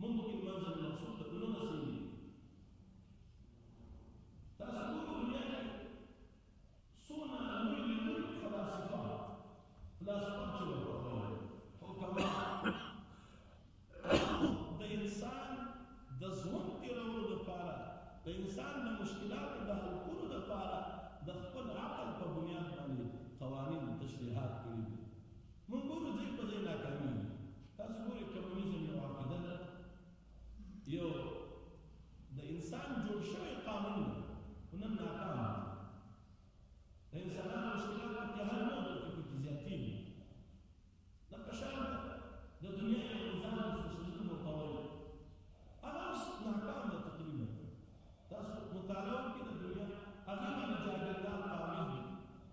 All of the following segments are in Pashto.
مونږ په کې د منزل مقصود ته ونه رسېږي تاسو ټولو دنیا کې څونه لوی لوی فلاسفه فلاسفه چې ورته وایي حکما د انسان د ژوند تېرولو لپاره د انسان د مشکلاتو د حل کولو لپاره د خپل عقل په بنیاد باندې قوانین تشریحات کړي دي موږ ګورو ځای په ځای ناکامي تاسو ګورئ کمونیزم یو عقیده ده یو د انسان جوړ شوی قانون خو نن ناکام د انسانانو مشکلات په کې حل نه بلکې په کې زیاتېږي د قشان د دنیا یو نظام د فسلون مطول هغه اوس ناکام ده تقریبا تاسو مطالعه وکړئ د دنیا هغه باندې جاګردان قامیز دی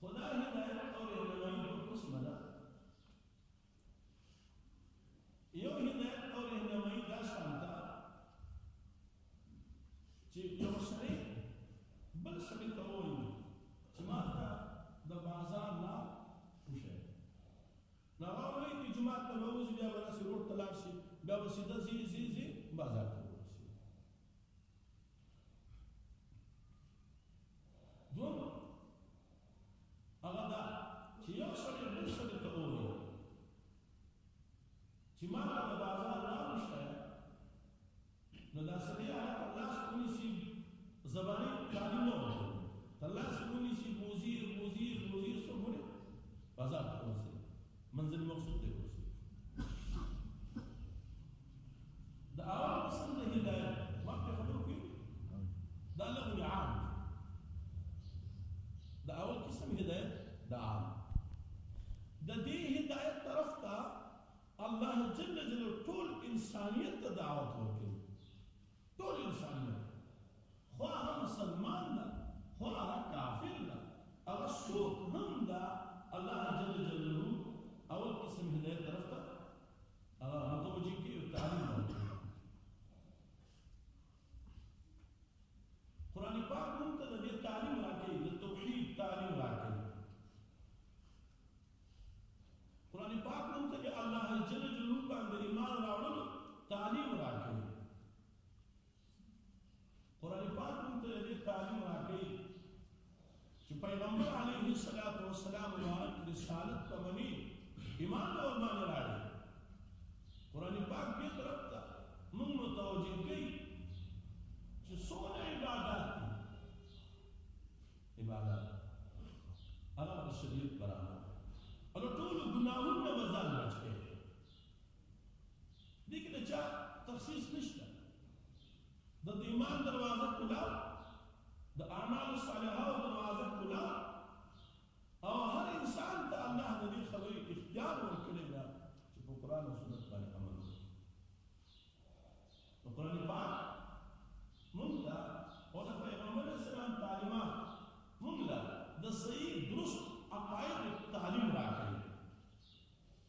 خو دا هدایت او رهنمایي دوه قسمه ده. یو هدایت او رهنمایي دا شان ده چې یو سړی بل سړی ته ووایي چې ما ته د بازار نه وشه نو هغه وایي چې جومات ته به وځي بیا به داسې روډ ته لاړ شي بیا به سیده ځي ځي ځي بازار ته ورسي دوم هغه دا چې یو سړی بل سړي ته ووایي چې ما ته د بازار لار نشته نو دا سړی هغه ته لاس ونیسي زباني تعلیم نه ورکوي ته لاس ونیسي بوزي بوزي بوزي څو ګورې بازار ته ورسوي منزل مقصود دی ورسوي د عام قسم د هدایت مخکې خبرو کې دا لغو عام د اول قسم هدایت د عام د دې هدایت طرف ته الله جل جلاله ټول انسانیت ته دعوت ورکړي ټول انسانیت خو هغه مسلمان ده خو هغه کافر ده هغه څوک هم ده الله جل جلاله اول قسم هدایت طرف ته هغه هغه وجه کې یو تعلیم ورکړي قران پاک موږ ته د تعلیم راکړي د توحید تعلیم راکړي قران پاک موږ ته الله جل جلاله باندې ایمان راوړل تعلیم راکړي قرآن پاک موږ ته دې تعلیم راکړي چې پیغمبر علیه الصلاۃ والسلام مبارک رسالت ته منی ایمان له باندې راړي قرآن پاک دې طرف ته موږ متوجه کوي چې څونه عبادت دي عبادت هغه شریعت برابر او ټول ګناهونه وزن بچي دې کې د چا تخصیص نشته. د ایمان دروازه کلا، د اعمال الصالحاو دروازه کلا او هر انسان ته الله د دې خبرې اختیار ورکړی ده چې په قرآن او سنت باندې عمل وکړي. نو قرآن پاک موږ ته او د پیغمبر اسلام تعلیمات موږ له د صحیح درست عقاید تعلیم راکړي.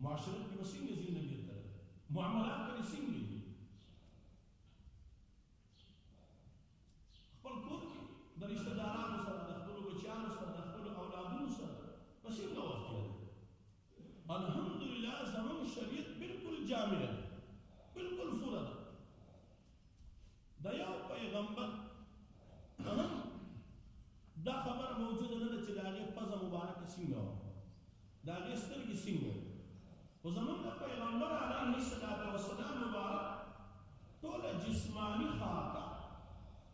معاشرت کې وسنګ زندگی تر معاملات کې سنګ خپل کور کې د رشتہ دارانو سره د خپل بچیانو سره د خپل اولادونو سره وسنګ وخت دی الحمدلله زمون شریعت بالکل جامع بالکل فورا د یو پیغمبر دا خبره موجوده نه ده چې د هغې پزه مبارکه څنګه وه د هغې سترګې څنګه وې خو زمونږ د پیغمبر علیه صلات وسلام مبارک ټوله جسماني خاکه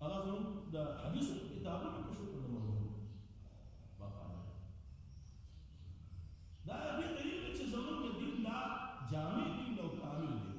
هغه زمونږ د حدیثو په کتابونو کې شو کړه موجود دا دې دلیل چې زمونږ دین دا جامع دین او کامل دین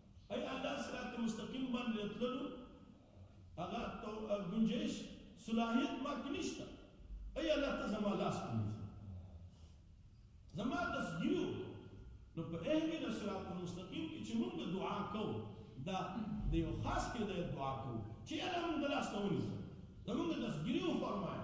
اي الله صراط مستقيم باندې راتللو هغه تو گنجائش صلاحيت ما کې نشته اي الله ته زما لاس ونیسه زما تصدیو نو په اهدنا صراط المستقيم کې چې موږ دعا کوو دا د یو خاص کې د دعا کوو چې الله موږ لاس ته ونیسه زموږ تصدیو فرمایي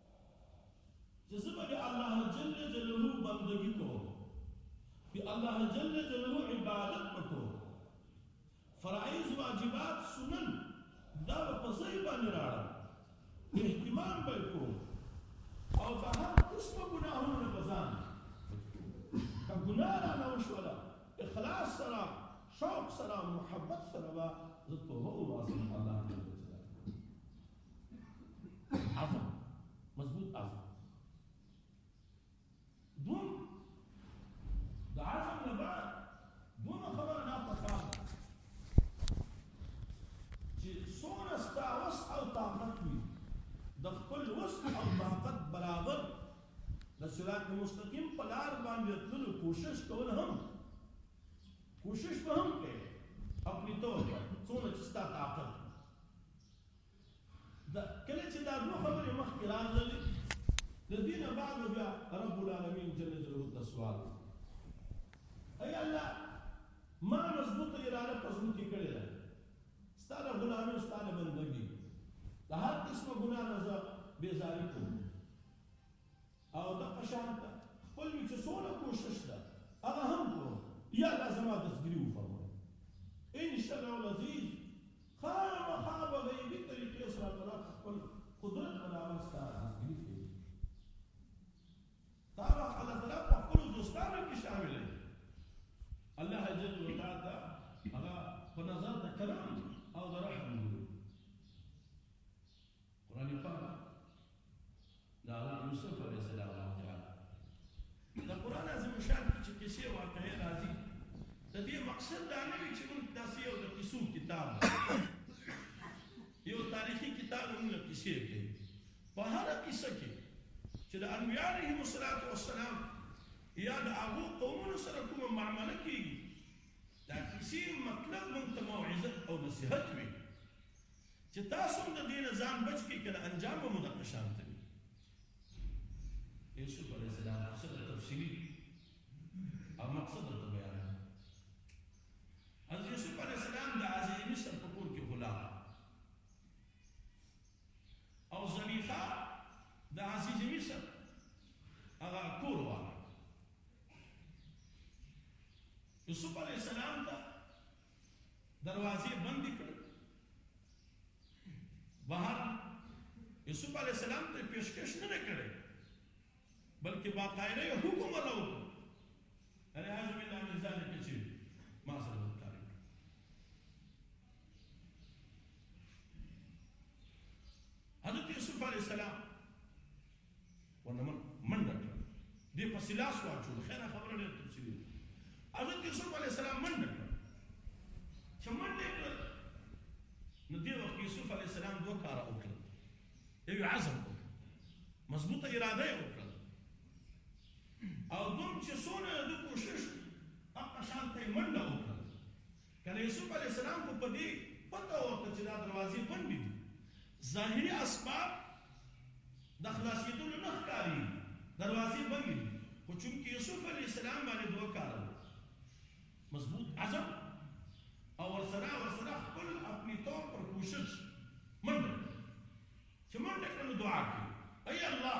چې زه به د الله جل جلاله بندګي کوم د الله جل جلاله عبادت وکړم فرایض واجبات سنن دا په ځای باندې راړم اهتمام به کوم او په هر قسمه ګناهونو نه بزان که ګناه را نه وشوله اخلاص سره شوق سره محبت سره به زه توبه وباسم الله جل جلاله عفا مضبوط عفا دوم د عزم نه بعد دومره خبره دا پکار ده چې څومره ستا وس او طاقت وي د خپل وس او طاقت برابر د صراط مستقیم په لار باندې تللو کوشش کول هم کوشش به هم کوي خپل تور څومره چې ستا طاقت دا کله چې دا دوه خبرې مخکې راغللې د دې نه بعد بیا رب العالمین جل جلاله ته سوال ای الله ما مضبوط اراده په ځمکه کې کړې ده ستا د غلامي ستا د بندګي د هر قسمه ګناه نه زه بېزاري کوم او دقه شان ته خپل وی چه سونه کوشش ده هغه هم کوم یا الله زما دستګری وفرمای انشاءالله العزیز خامخا به غیبی طریقې سره الله تعالی خپل قدرت په نامه ستا دستګری کوي دا به الله تعالی په خپل دوستانو کې شامل دی الله جل وعلا دا هغه په نظر د کرم او د رحم دی قرآن پاک د حضرت یوسف علیه السلام واقعه ده. د قرآن عظیم الشان کې چې قصې او واقعې راځي، د دې مقصد دا نه وي چې موږ داسې یو د قصو کتاب ولرو. یو تاریخي کتاب له موږ قصې کوي. په هره قصه کې چې د انبیاء علیهم الصلوة والسلام یا د هغو قومونو سره کومه معامله کېږي، د قصې مطلب موږ ته موعظه او نصیحت وي. چې تاسو هم د دې نه ځان بچ کړئ که له انجام به مو دغه شانته وي یوسف علیه السلام قصه د تفصیلي او مقصد ورته بیان حضرت یوسف علیه السلام د عزیز مصر په کور کې غلام او زلیخا د عزیز مصر هغه کور وانه یوسف علیه السلام ته دروازې بندې کړې بهر یوسف علی السلام ته پیشکش نه کړې بلکې باقاعده یو حکم ولاو اره اعوذ بالله من ذلک چې ما سره وکړي حضرت یوسف علی السلام ورنه منډه کړه دې پسې لاس واچول خیره خبره ډېره تفصیلي ده حضرت یوسف علیه السلام منډه کړه چې منډه یې کړه نو دې وخت یوسف علیه السلام دوه کاره وکړل یو عزم وکړ مضبوطه اراده یې وکړل او دوم چې څونه د کوشش هغه شان ته منډه وکړه کنه یوسف علیه السلام خو په دې پته وه ورته چې دا دروازې بندې دي، ظاهري اسباب د خلاصېدلو نه ښکارېږي، دروازې بندې دي، خو چونکې یوسف علیه السلام باندې دوه کاله وو مضبوط عزم او ورسره ورسره خپل اپني طور پر کوشش منډه کړه، چې منډه کړه نو دعا کوي، اې الله!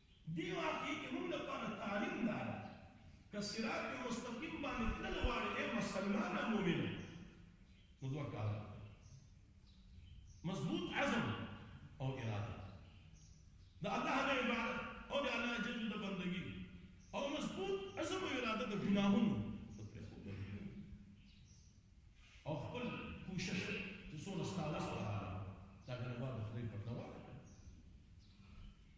دې واقعې کې موږ لپاره تعلیم دا دی، که صراط مستقیم باندې تلل غواړې ای مسلمانه مؤمنه نو دوه کاره وکړه، مضبوط عزم او اراده د الله د عبادت او د الله جل د بندګي او مضبوط عزم او اراده د ګناهونو د پرېښودلو او خپل کوشش چې څونه ستا وس په حاله دا ګناه د خدای په توا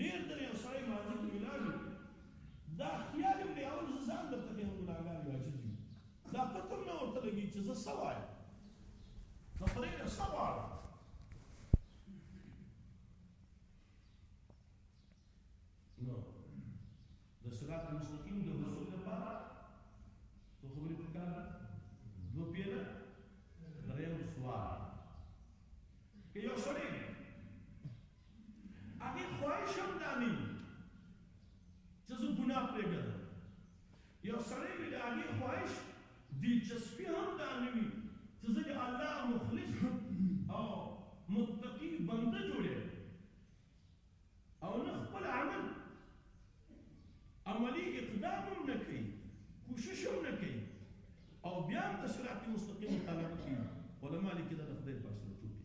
ډیر دنه یو سړی مانځی کی ولاړ وی دا خیال وی اول زه ځان درته خیم ګناګانی واجب دی دا پته هم نه ورته لګی چه زه سه وایم نو خدای نه سه غواړم نو د صراط المستقیم د حصول لپاره تو خبرې پکار دو پیله دریم سوال که یو سړی هغه خواهش هم دا نه چې زه ګناه پرېږدم یو سړی وي د هغې خواهش دلچسپي هم دا نه وي چې زه د الله مخلص او متقي بنده جوړه او نه خپل عمل عملی اقدام هم نه کوي کوشش هم نه کوي او بیا هم د صراط مستقیم مطالبه کوي علما لیکي دا د خدای په سره چوپ دي